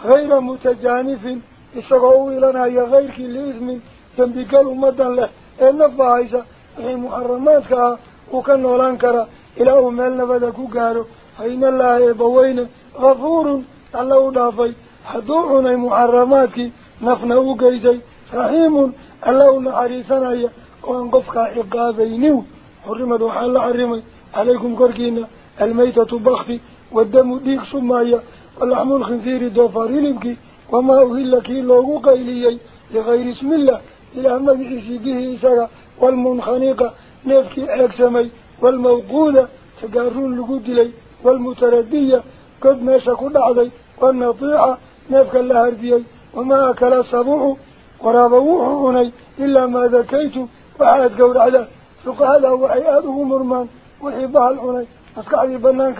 hayra mutajaanifin isagoo u ilanaya hayrkii liismin dembigal ummadan leh ee nafa haysa wixii muxaramaadka ah uu ka noolaan karaa إلى أهم النبدا كوكارو فإن الله يبوين غفور الله دافي. حدوعنا المحرمات نفنه كيزي رحيم الله العريسان وانقفك إقاذينيو حرمة وحال العرمي عليكم كركينا. الميتة بخفي والدم ديك سمايا. واللحم الخنزير دوفاري لك وما أهلك إلاه قيلي لغير اسم الله. إلى مجعسي به إسرى والمنخنيقة نفكي أكسمي. والموقودة تقارون لقود لي والمتردية قد ماشا كل عضي والنطيعة نفك اللهرديي وما أكل الصبوح ورابوح عني إلا ما ذكيت وحاد قول على فقهذا وحياته مرمان وحيبها العني أسكعدي بنانك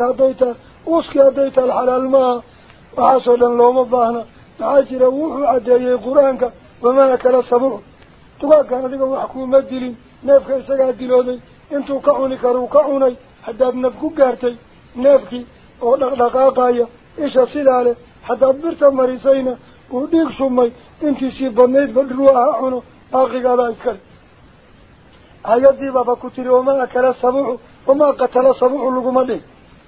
taal xalaal maaha waxaasoo dhan looma baahna maxaa jira wuxuu caddeeyey qur-aanka wamaa kala sabuuc dugaagkan adiga wax kuuma dilin neefka isagaa dilooday gaartay neefkii oo dhaqdhaqaaqaya isha sidaa leh haddaad birta marisayna uu dhiig sumay intiisii badnayd badhiruu aha cuno baaqigaadaa iskale hay-adii baaba ku tiri wamaa kala sabuucu wamaa qatala sabuucu laguma dhihin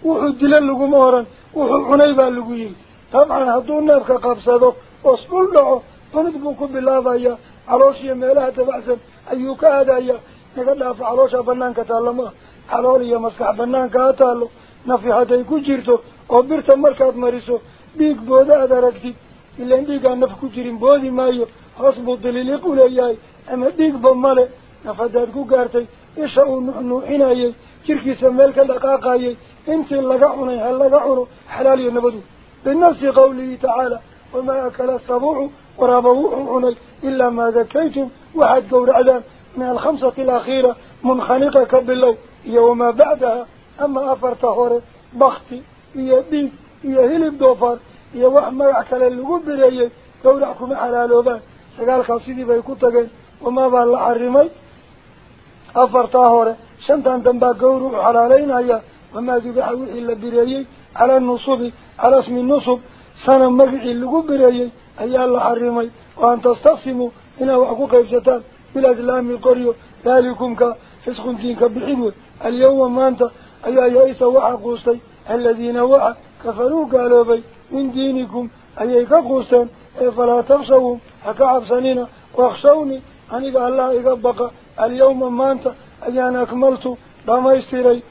wuxuu dila laguma oran wuxuu cunay baa lagu yiri dabcan hadduu neefka qabsado oos dhul dhaco cunid buu ku bilaabayaa calooshiyo meelaha dabacsan ayuu ka aadayaa naga dhaafa caloosha banaanka taalla ma ah calool iyo maskax banaanka ha taallo nafi hadday ku jirto oo birta markaad mariso dhiig booda aad aragtid ilaan dhiigaan naf ku jirin boodi maayo hoos buu dililiiq u leeyahay ama dhiigba male naf haddaad ku gaartay isha uu nuuxnuuxinayay jirkiisa meel ka dhaqaaqayay انت لقعنا هل لقعنا حلال ينبدو بالنفس قوله تعالى وما أكل السبوع ورابوح عني إلا ما ذكيتم وحد قول عدان من الخمسة الأخيرة منخنقة بالله يوم بعدها. أما أفرت هوري بختي إيا بيك إيا هلب دوفار إيا وحما يعكل اللقود بريي قولعكم حلال وبان سقال خاصيدي بيكوتاقين وما بالله عرمي أفر طاهرة شنطان دنبا قورو حلالين هيا وما ذبح اللي بريي. على النصب على اسم النصب. سنة مقعي اللي بريي أي الله حرمي وأن تستقسموا. بالأسلام القرية. ذلكم كفسق دينك بحدود اليوم ما أنت أي يئس وحا قوستي. الذين وحا كفروا قالوا بي من دينكم؟ أي كقوستان فلا تخشوهم حكا عبسانين واخشوني أني قال الله إقبق اليوم ما أنت. أيانا أكملت. لما يستيري.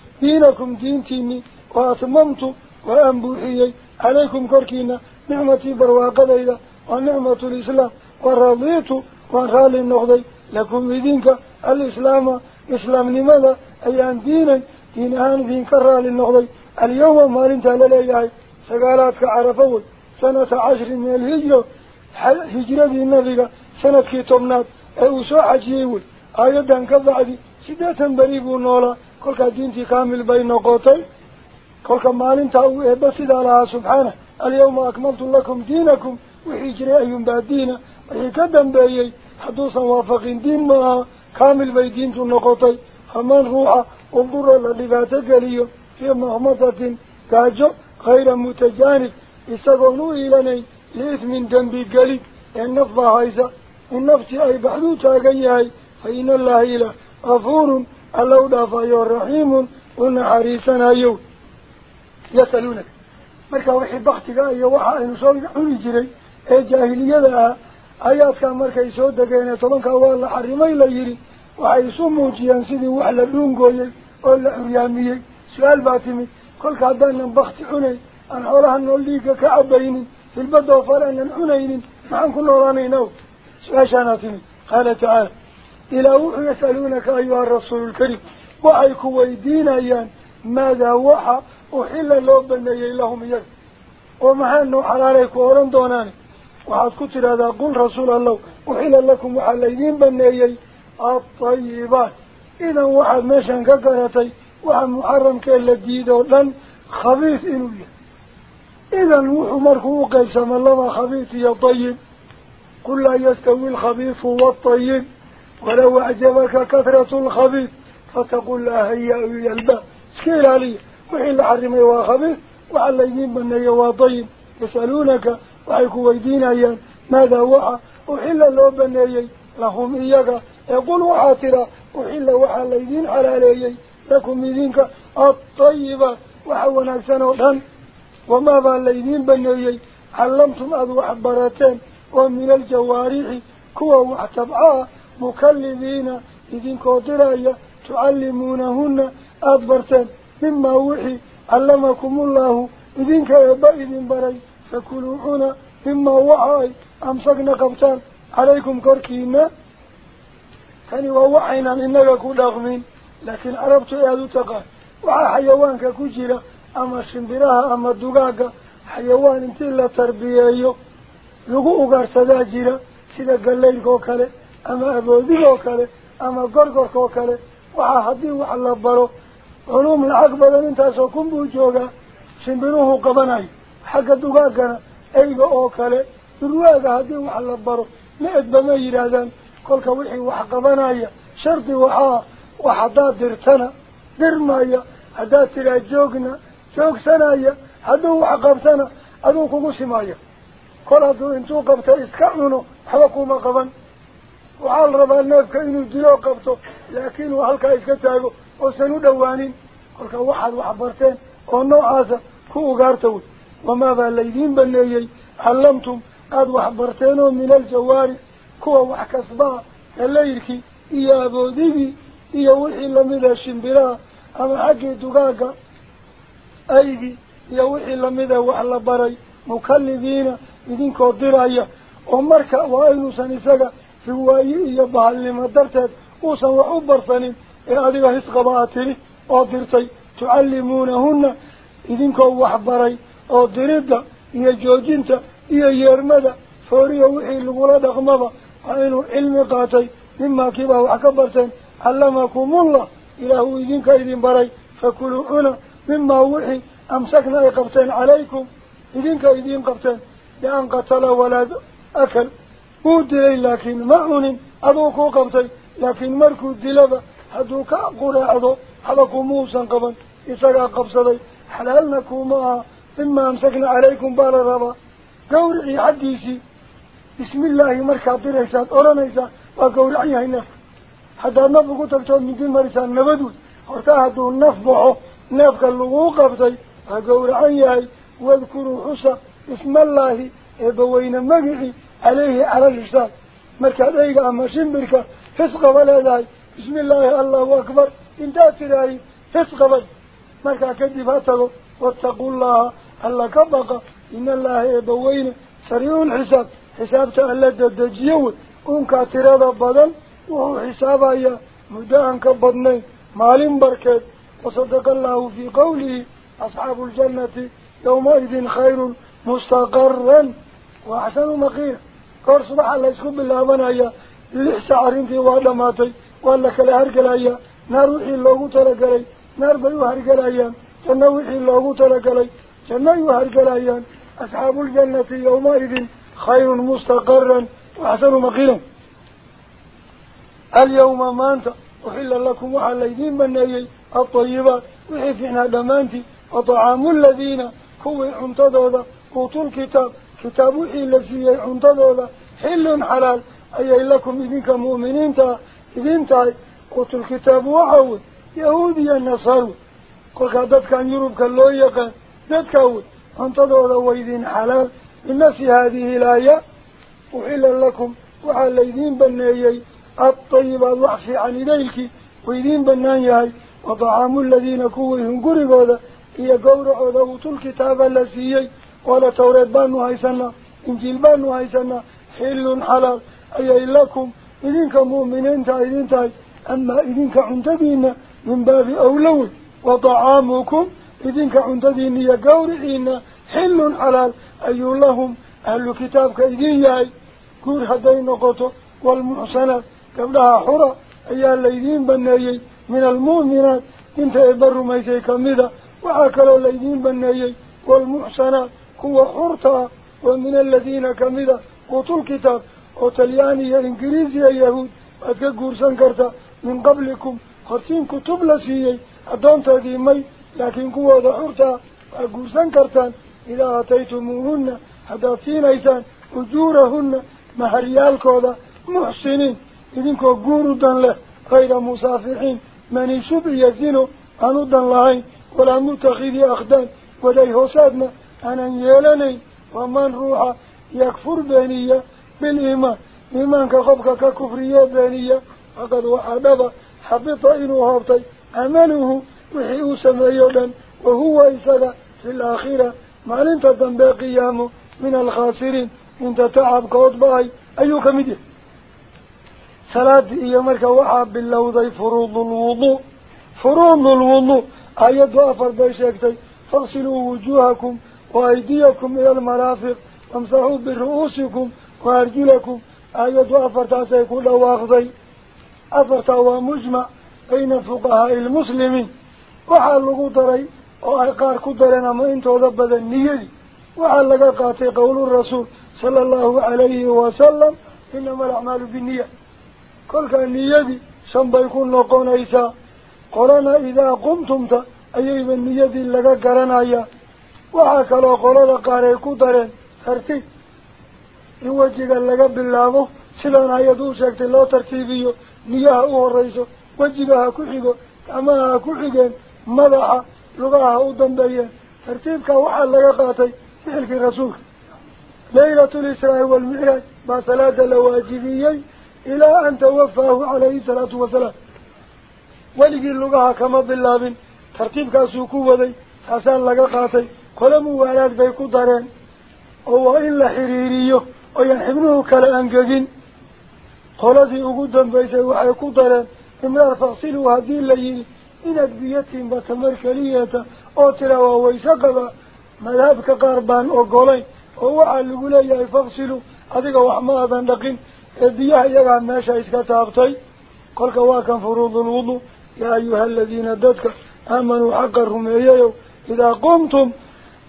دينكم لكم بدينك الإسلام إسلام لماذا؟ أيان دينا دين آن دين كرال النقضي اليوم ما لنت لليهي سقالاتك عرفوي سنة عشر من الهجرة. هجرة النبي. سنة كتبنات أو سوى حجيوي آيادا كبعدي سيداتا بريبو نولا. كلك دينتي كامل بين قوتي. كلك مالين تاوي بسيد الله سبحانه. اليوم أكملت وحي حدوثا وافقين دين ما كامل بي دينتو نقوتي فمن روحا انظر للباتك لي في مهمسة كاجو غير متجانب. يستغنوا إلاني لإثم دنبي قليل النفض هايسا النفس أي بعدو تاقياي فإن الله إله غفور. الله دافع رحيم. ونحريسنا يو. يسألونك. marka wixii baktiga iyo waxa aynu soo cuni jiray ee jaahiliyada ah aayaadkaa markay soo degeen tobankaa waa la xarimay la yidhi waxay isu muujiyaan sidii wax la dhuungooyey oo la curyaamiyey su-aal baa timid kolka haddaanan bakti cunayn aan xoolaha nool dhiigga ka cabaynin hilbadoo fale aanan cunaynin maxaan ku noolaanayna su-aashaanaa timid qaala tacaala ilaa wuxuu yasaluunaka ayuha rasuulu lkarim waxay ku weydiinayaan maadaa waxa uxilla loo baneeyey lahum iyaga oo maxaanu xalaalay ku odhan doonaan وحد كتر هذا قل رسول الله أحيل لكم وحليين بنيي الطيبة إذا واحد ماشاً كقرتي وحد محرم كالذي دولاً خبيث إنوية إذا الوح مركو قيسا من لما خبيث يا طيب قل لا يستوي الخبيث والطيب ولو أعجبك كثرة الخبيث فتقول لا هيا أوي الباء سكيل علي وحيل حرمي وخبيث وحليين بنيي وطيب يسألونك وحيك ويدين أيان ماذا وحى وحل لو بني لهم إياك يقول وحاترا وحل وحى يدين حلالي لكم يدينك الطيبة وحونا سنوطا وما بال يدين بني علمتم أذو حبرتين ومن الجوارح كوا وحتبعا مكلبين إذن كوترايا تعلمونهن أدبرتين مما وحي علمكم الله إذن كيبا إذن بري فكلوا هنا مما وحي أمسكنا قبطان عليكم كركينا. كان ووحينا إنك كل أغمين. لكن عربت إيادو تقال وحا حيوانك كجيرا أما الشنبراها أما الدقاقة حيوان انت إلا تربية لغو أغارسدا جيرا سيدا قليل كوكالي. أما أبودي كوكالي. أما قرقر كوكالي. وحا حدي وحا الله برو. علوم العقب بدن انت سوكم بوجوغا شنبروه قبناي. حق دغاغنا ايغا أو كله درواغا هدي yiraahdaan kolka wixii wax qabanaya sharti waxa waxa dirtana dirmaya hadaa tira joogna joogsanaya haduu wax qabtana aduu kugu simaya kol haduu intuu qabto iska cuno waxba kuma qaban waxaa la rabaa neefka inuu dilo qabto laakiin uu halkaa iska taago oosan u dhowaanin kolka waxaad wax barteen oo noocaasa ku ugaarta wey wax barteen oo min aljawaari kuwa wax kasbaa halayrkii iyo aboodigii iyo wixii lamida shimbiraha ama xaggii dugaagga aygii iyo wixii lamida wax la baray mukallibiina idinkoo diraya oo marka waa inuusan isaga riwaaye iyo bahalnimo darteed uusan wax u barsanin ee adiga hisqaba aad tiri oo dirtay tucallimuunahunna idinkoo waxbaray أو دريدة هي جوجينتا هي يرمدا فوريا وحي لغرادة دخمضا وإنه علم قاتي مما كباه أكبرتا علمكم الله إله إذن كايدين بري فكلوا هنا مما وحي أمسكنا إقبتين عليكم إذن كايدين قبتين لأن قتل ولد أكل ودلي لكن ما معون أدوكو قبتي لكن مركو دلبا حدوكا أقول أدو حلقو موسا قبا إساقا قبصدي حلالنا كوماها mima amsakna calaykum baa la rabaa gawricii xaggiisii bismillaahi markaad diraysaad odhanaysaa waa gawracan yahay neefka haddaad naf ugu tagtood midi marisaa nabad wey hortaa hadduu naf baxo neefka laguu qabtay waa gawracan yahay wadkuruu xusa ismallaahi eebbaweyne magicii caleyhi cala lisaan markaad eyga ama shimbirka hisqaba leedahay bismi illaahi allahu akbar intaad واتقوا الله ألا كبق إن الله يبوين سريون حساب. حسابك ألا تدجيو أنك اعتراض بدل وهو حسابة أي مدان كبضني مال بركات. وصدق الله في قوله أصحاب الجنة يومئذ خير مستقرا. وأحسن مقير قرص بحى الله يسكب الله من أي لحس عرين في وعد ماتي. وألك الأرقل أي. نار وحي الله تلقل نار بيوه الأرقل جنة وحي الله تلقلي جنة يوهر قلايان أصحاب الجنة يومئذ خير مستقرا وحسن مقيلا. اليوم ما أنت؟ أحل لكم وحل الذين من نبي الطيبات وحفنا دمانتي وطعام الذين كوي عمتدود قوتوا الكتاب. كتاب وحي الذي عمتدود حل حلال. أي لكم إذنك مؤمنين إذنك قوتوا الكتاب وحول يهودي النصر kolkaa dadkan yurubka loo yaqaan dadkaa wey cuntadooda waydin xalaal. Binafsi haadihi ilaaya uxilla lakum waxaa laydiin baneeyey الطيبات وحفي عن إليك ويدين بنان يهي وطعام الذين كويهم قرقوذا هي قورعوذا وطول كتاب اللسيي ولا توريد بانو هايسنا إنجيل بانو هايسنا حل حلال أي لكم إذنك مؤمنين تايدين تاي أما إذنك عنتدين من باب أولوي وطعامكم إذن كعندذين يقورئين حل على أي لهم أهل كتاب كإذن كور حدين نقطة والمحسنة. قبلها حرة أي الليذين بنيي من المؤمنات. إنت إبر ميتي كمذا وعاكل الليذين بنيي والمحسنة. هو حرطة ومن الذين كمذا. قطوا الكتاب. وطلياني الإنجليزي اليهود أتكا قرسان كرتا من قبلكم. خرطين كتب لسيي. أدون تديمي لكن قوة ضعورتا أقول كرتان إذا أتيتموهن حداثين أيسان أجورهن مهريالك هذا محسنين إذن كو قورو دان له غير مسافحين من يشب يزينو أنو دان لهين ولا متخذي أخدان وليه سادنا أنا يلني ومن روحا يكفر بانية بالإيمان إيمان كخبك ككفرية بانية فقد وحببا حبطا إنو هابطي عمله وحيه سميداً وهو إسلا في الآخرة ما لنت تنبي قيامه من الخاسرين؟ انت تعب كوتباي أيوك مدي صلاة إيامرك وحب بالله ذي فروض الوضوء فروض الوضوء. آيات وافر بيشكتي فاصلوا وجوهكم وأيديكم إلى المرافق وامسحوا برؤوسكم وأرجلكم. آيات وافر تاسيكو لواغذي أفر أفرطا ومجمع bayna fuqahaa'i ilmuslimiin waxaa lagu daray oo ay qaar ku dareen ama intooda badan niyadii waxaa laga qaatay qowlu rasuul sala allahu calayhi wasalam inama alacmaalu binniya kolkaa niyadii shan bay ku noqonaysaa qolana idaa qumtumta ayayba niyadii laga garanayaa waxaa kaloo qolada qaar ay ku dareen tartiib in wejiga laga bilaabo sidaan hay-ad u sheegtay loo tartiibiyo niyaha u horrayso tartiibkaa waxaa laga qaatay ficilkii rasuulka laylatlisraa'i waalmicraaj baa salaada la waajibiyey ilaa an tawafaahu calayhi salaatu wasalaam weligii lugaha kama bilaabin tartiibkaasuu ku waday taasaa laga qaatay kole muwaalaad bay ku dareen oo waa in la xiriiriyo ooyan xibnuhu kale angegin qoladii ugu dambaysay waxay ku dareen إمرار فاصلوا هذه الليل إنك بيتهم بتمرك ليهتا أوتلا وويسقبا ملابك قاربان أقولين هو علقوا ليه فاصلوا هذيك وحمادا لقين إذيها يقع الناشا إسكا تابطي. قولك واكن فروض الوضو يا أيها الذين أددك آمنوا حقا رميييو إذا قمتم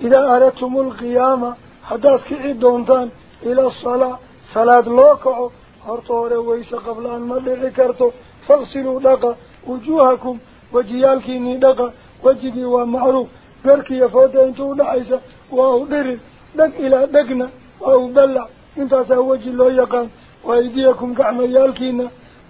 إذا أردتم القيامة حدثك إدونتان إلى الصلاة. صلاة لوكعو. هرطوري ويسا قبل أن مدعي كرتو. فاغسلوا دقا وجوهكم وجيالكي ندقا وجدي ومعروف بركي يفوت انتو نعيسا وأغدرل دق إلى دقنا وأغدلع انتا ساوجي الله يقام وأيديكم كعميالكينا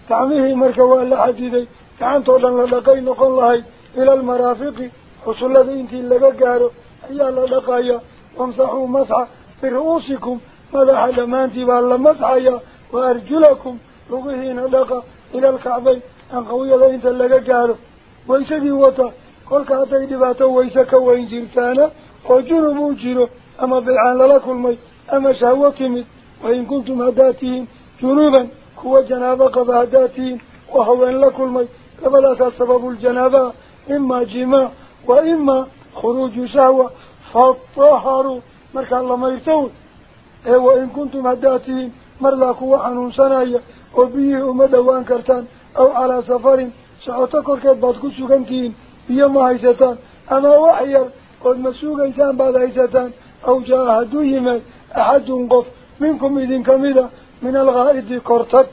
تعميه مركوا اللحديدي تعان طولا لدقي نقول الله إلى المرافق حصول الذي انتي اللقاء قارو. أي الله لقايا وامسحوا مسعى في رؤوسكم. ماذا حدما انتي بها اللمسعى وأرجلكم. رغيهين لقا إلى القعبة أن قوية لإنسا لك جارف ويسا دي وطا. كل قعبة دباته ويسا كوين جرتانا. وجنو موجنو. أما بالعان للك المي. أما شهوة كمت وإن كنتم هداتهم جنوبا. هو جنابة قضى هداتهم وهوين لك المي. فلا سبب الجنابة إما جماع. وإما خروج شهوة. فالطهروا مركا الله ما يرتوه إيه، وإن كنتم هداتهم مرلا كوى حنون سنايا. أو بيه أمد وان كرتان أو على سفر سعوتكو كيد بادكو سوغن كيين بيه ما هايستان أما وحير قد ما سوغيسان باد هايستان أو جاهدو يمن أحد قف منكم إذن كميدا من الغائد كرتك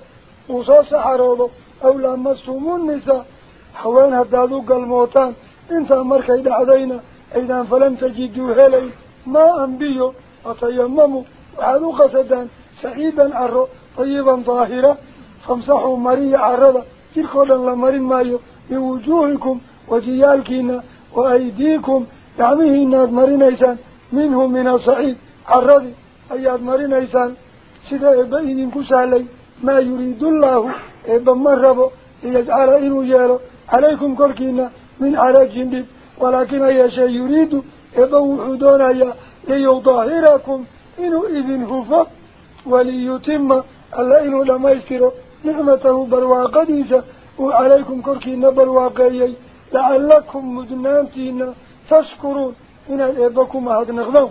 وصو سحرولو أو لامستمو النساء حوان هدادو قلموتان انت أمرك إذا حدينا إذا فلم تجدو هلي ما أنبيو أتيممو وحدو قصدان سعيدا أرو طيبا ظاهرا فامسحوا مريع الرضا تلكونا مريم مايو بوجوهكم وجيالكينا وأيديكم. يعنيه إن مرين إيسان منهم من الصعيد الرضي أياد مرين إيسان سيدا إبئين كسالي ما يريد الله إبن مرّبو يجعل إنو يالو عليكم كلكينا من على جنب ولكن أي شيء يريد إبن وحدون أيا ليظاهركم. إنو إذن هفا وليتم الله إنو لما يستيرو. Barwaaqadiisa uu calaykum korkiina barwaaqeeyey lacallakum mudnaantiina tashkuruun inaad eebba ku mahadnaqdaan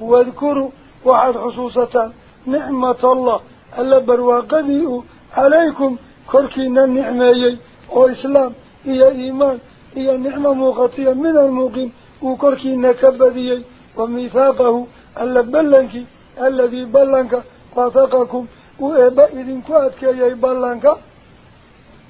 واذكروا وحد حصوصة نعمة الله. ألا برواقذي عليكم كركينا النعمة وإسلام هي إيمان. هي نعمة موقتية من الموقن وكركينا كبذي وميثاقه. ألا بلنك. الذي بلنك. وثقكم. وإبا إذن كواتك يا بلنك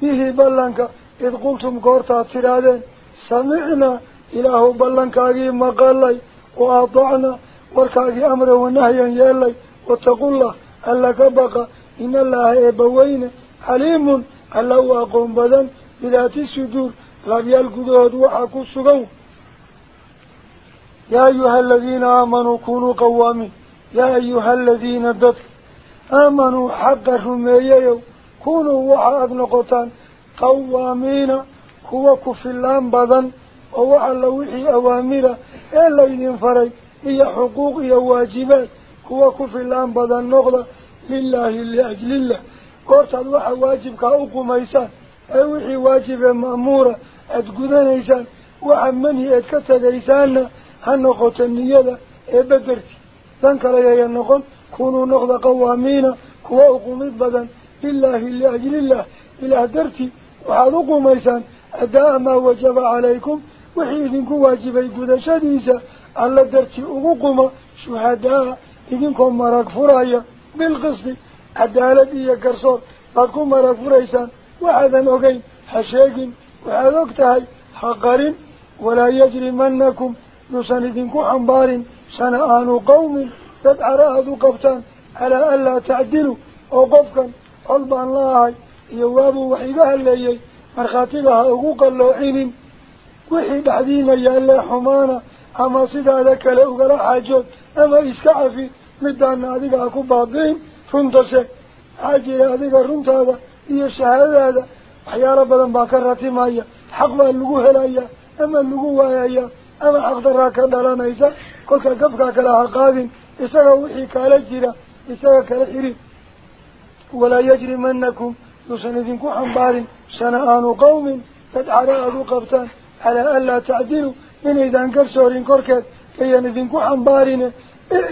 به بلنك إذ قلتم قرطة ترادين سمعنا إله بلنك أجيب مقالي وأطعنا warkaagii amra wanahyan yeelay wataqullah alla ka baqa in allaha eebbaweyne xaliimun alla u aqoon badan bidaati suduur laabyaal gudahood waxaa ku sugan yaa ayuha aladiina aamanuu kunuu qawaamiin yaa ayuha aladiina dadka waxa aada noqotaan qawaamiina kuwa ku filaan badan oo wax alla wixii awaamira ee laydin faray هي حقوق هي واجبات. كوا كفي الآن بدن نغضة لله لأجل الله. قرت الوحى واجب كأوكو ميسان. أوحي واجب مأمورة. أتقودان إيسان وعمنه أتكتد إيسان هنقوة النيادة إبدرتي. ذنك ليا ينقل كونوا نقض قوامين كوا أقومت بدا لله لأجل الله إلى درتي. وحلقوا ميسان أداء ما وجب عليكم وحيث انكم واجبين قد شديسة ألا درتي أقوقما شهداء إذنكم مراك فرايا بالقصد أداء لدي كرسور لكم مراك فرايسان وحذا نغين حشيق وحذا أكتهي حقار ولا يجري منكم نساندنكم حنبار سنآن قوم. Oo qofkan col baan la ahay iyo waabuu wax iga haleeyey markhaatiga ha ugu qalloocinin wixii dhexdiina yaallee xumaana ama sidaada kale ugala xaajood ama iska cafi midaana adiga ha ku baabi'in runta sheeg maxaa jira adiga runtaada iyo shahaadadaada waxyaalo badan baa ka ratimaya xaq baa lagu helaya ama lagu waayaya ama xaqdaraa ka dhalanaysa kolka gafkaa kale ha qaadin kala xirin walaa yajrimanakum yuusan idinku xambaarin shana'aanu qawmin dad cara aada u qabtaan calaa an laa tacdiluu inaydan garsoorin korkeed ayan idinku xambaarine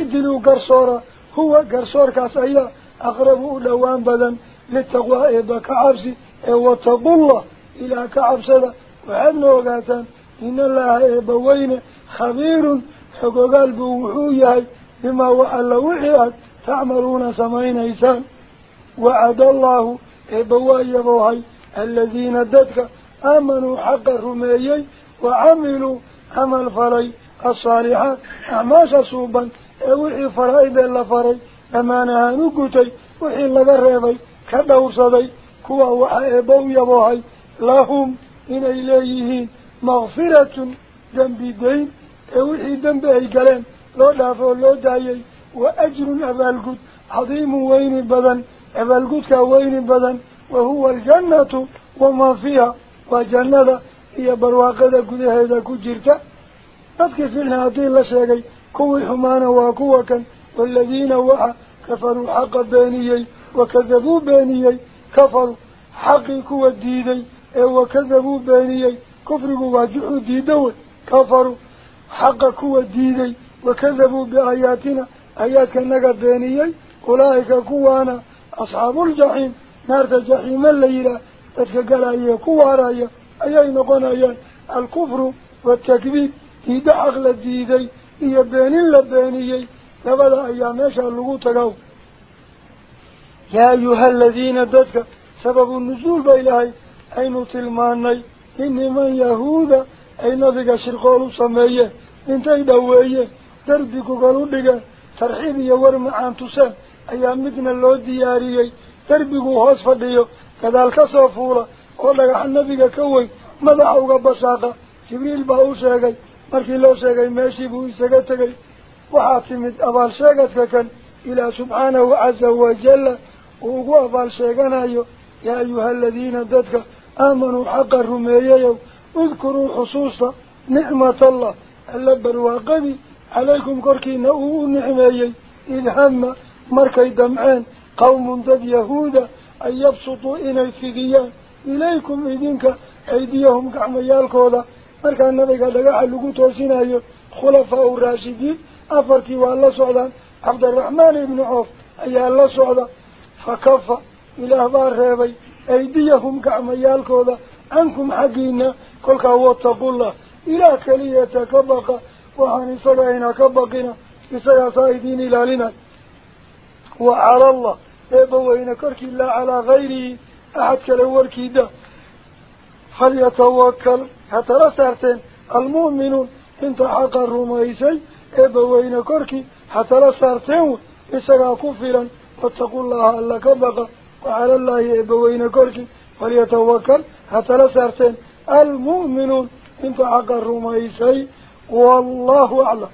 icdiluu garsoora huwa garsoorkaas ayaa aqrabu u dhowaan badan litaqwaa eeba ka cabsi ee wataqullah ilaah ka cabsada waxaadna ogaataan in allaha eeba weyne khabiirun xogogaal buu wuxuu yahay alla wixii aad tacmaluuna samaynaysaan wacada allaahu eeba waa yaboohay الذين ددك آمنوا حق الرميي وعملوا عمل فري الصالحات أعماش صوبا وحي فرائد اللفري أما نهانو قتي وحي لغربي كدور صدي كوا وحيبو يبوهي لهم إن إليه مغفرة ذنب دين وحي لو دافو لو دايي وأجر أبالقود عظيم وين بدن أبالقود كوين بدن وهو الجنة وما فيها. وجنة هي برواقة قد هذا كجيرك فتكي في الهاتين لشيكي كوي حمانا واكوكا والذين وحا كفروا حق بانيي وكذبوا بانيي كفروا حق كوى الديدي وكذبوا بانيي كفروا واجعوا ديدوا كفروا حق كوى الديدي. وكذبوا بآياتنا. آيات كنغا بينيي. أولئك كوانا أصحاب الجحيم. نار الجحيم الليلة. تتكال إيه كوانا إيه أيه نقونا الكفر والتكبير في دعاق لديدي إيه بين الله بينيي نبدا إيه ماشا اللغو يا أيها الذين دتك سبب النزول بإلهي. أين تلماني؟ إن من يهود أين ذكا شرقال سميه انتهي دوائيه dhigeen tarxiib iyo war macaan tuseen ayaa midna loo diyaariyey derbiguu hoos fadhiyo gadaal ka soo fuula oo dhagaxa nabiga ka weyn madaxa uga bashaaqa jibriil baa u sheegay markii loo sheegay meeshii buu isaga tegay waxaa timid abaal sheegadka kan ilaah subxaanahu casa wajalla uu ugu abaal sheeganayo yaa ayuha aladiina dadka aamanuu xaqa rumeeyayow udkuruu xusuusta nicmatallah alla barwaaqadii عليكم كركي نؤو نعمي هم مركي دمعان قوم ضد يهودا أن يبسطوا إني في إليكم إذنك عيديهم كعميال كولا. مركا النبي قد قاعد لقوت وسيناي خلفاء الراشدين. أفرتي والله سعدا. عبد الرحمن بن عوف. أي الله سعدا. فكفى إلى أهبار ريبي أيديهم كعميال كولا. أنكم حقينا. كل كواتقوا الله إلى كلية كبقى وحن إصدعين كبقنا إصدع صايدين إلى لنا وعلى الله إيه إبوهين كرك إلا على غيره أحد كالأول كيدا هل يتوكل؟ حتى لسرتين المؤمنون إنت حقا رميسي إبوهين إيه كرك حتى لسرتين إصدع كفرا واتقوا الله ألا كبق وعلى الله إيه إبوهين كرك فليتوكل حتى لسرتين المؤمنون إنت حقا رميسي والله أعلم.